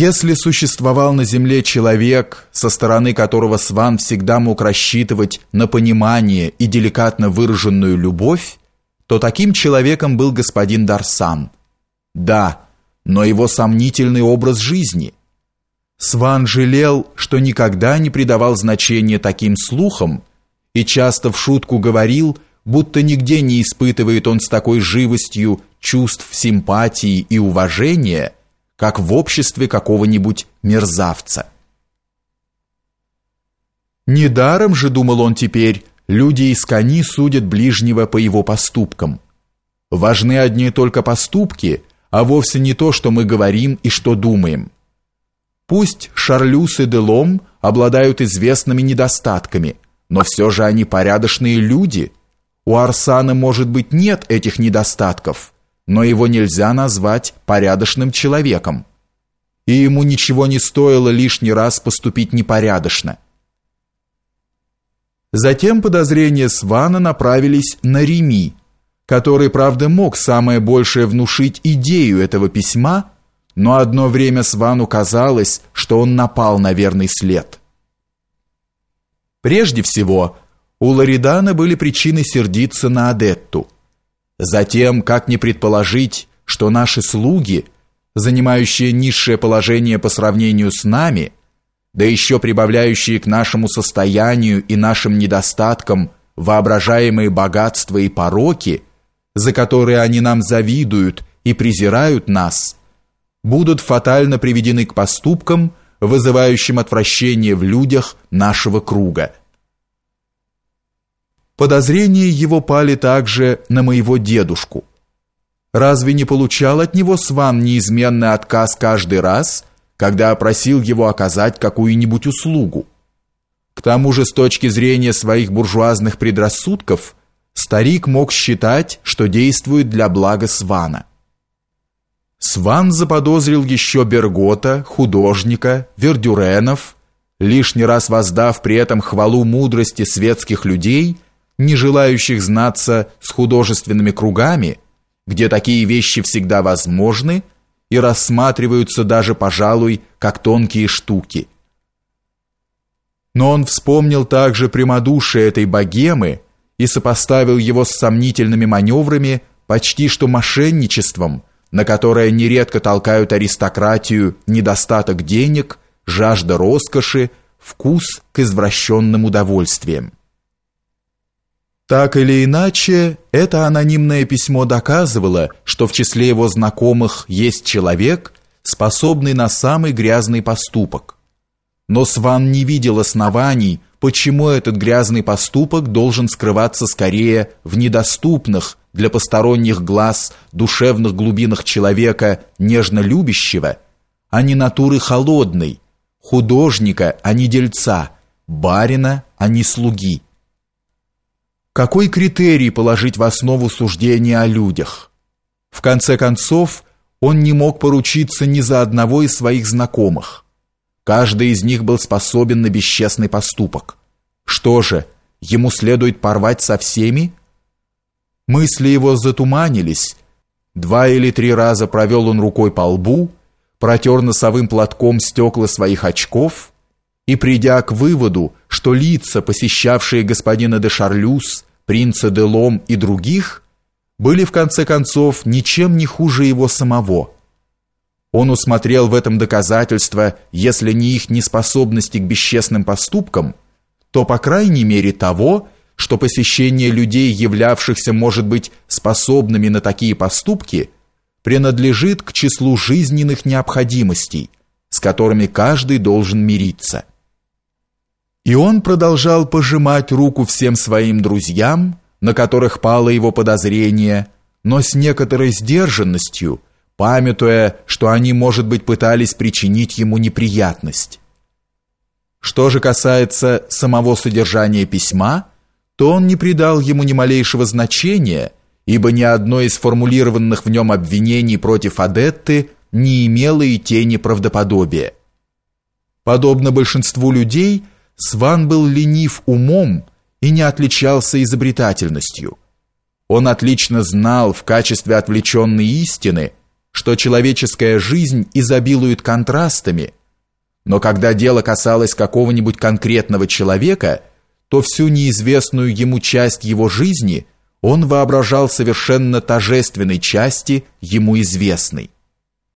Если существовал на земле человек, со стороны которого Сван всегда мог рассчитывать на понимание и деликатно выраженную любовь, то таким человеком был господин Дарсан. Да, но его сомнительный образ жизни. Сван жалел, что никогда не придавал значения таким слухам и часто в шутку говорил, будто нигде не испытывает он с такой живостью чувств симпатии и уважения, как в обществе какого-нибудь мерзавца. Недаром же, думал он теперь, люди из кони судят ближнего по его поступкам. Важны одни только поступки, а вовсе не то, что мы говорим и что думаем. Пусть Шарлюс и Делом обладают известными недостатками, но все же они порядочные люди. У Арсана, может быть, нет этих недостатков – но его нельзя назвать порядочным человеком. И ему ничего не стоило лишний раз поступить непорядочно. Затем подозрения Свана направились на Реми, который, правда, мог самое большее внушить идею этого письма, но одно время Свану казалось, что он напал на верный след. Прежде всего, у Лоридана были причины сердиться на Адетту – Затем, как не предположить, что наши слуги, занимающие низшее положение по сравнению с нами, да еще прибавляющие к нашему состоянию и нашим недостаткам воображаемые богатства и пороки, за которые они нам завидуют и презирают нас, будут фатально приведены к поступкам, вызывающим отвращение в людях нашего круга. Подозрения его пали также на моего дедушку. Разве не получал от него Сван неизменный отказ каждый раз, когда просил его оказать какую-нибудь услугу? К тому же с точки зрения своих буржуазных предрассудков, старик мог считать, что действует для блага Свана. Сван заподозрил еще Бергота, художника, Вердюренов, лишний раз воздав при этом хвалу мудрости светских людей – не желающих знаться с художественными кругами, где такие вещи всегда возможны и рассматриваются даже, пожалуй, как тонкие штуки. Но он вспомнил также прямодушие этой богемы и сопоставил его с сомнительными маневрами, почти что мошенничеством, на которое нередко толкают аристократию недостаток денег, жажда роскоши, вкус к извращенным удовольствиям. Так или иначе, это анонимное письмо доказывало, что в числе его знакомых есть человек, способный на самый грязный поступок. Но Сван не видел оснований, почему этот грязный поступок должен скрываться скорее в недоступных для посторонних глаз душевных глубинах человека, нежно любящего, а не натуры холодной, художника, а не дельца, барина, а не слуги. Какой критерий положить в основу суждения о людях? В конце концов, он не мог поручиться ни за одного из своих знакомых. Каждый из них был способен на бесчестный поступок. Что же, ему следует порвать со всеми? Мысли его затуманились. Два или три раза провел он рукой по лбу, протер носовым платком стекла своих очков и, придя к выводу, что лица, посещавшие господина де Шарлюз, принца Делом и других, были в конце концов ничем не хуже его самого. Он усмотрел в этом доказательство, если не их неспособности к бесчестным поступкам, то по крайней мере того, что посещение людей, являвшихся, может быть, способными на такие поступки, принадлежит к числу жизненных необходимостей, с которыми каждый должен мириться. И он продолжал пожимать руку всем своим друзьям, на которых пало его подозрение, но с некоторой сдержанностью, памятуя, что они, может быть, пытались причинить ему неприятность. Что же касается самого содержания письма, то он не придал ему ни малейшего значения, ибо ни одно из формулированных в нем обвинений против Адетты не имело и тени правдоподобия. Подобно большинству людей – Сван был ленив умом и не отличался изобретательностью. Он отлично знал в качестве отвлеченной истины, что человеческая жизнь изобилует контрастами, но когда дело касалось какого-нибудь конкретного человека, то всю неизвестную ему часть его жизни он воображал совершенно тожественной части ему известной.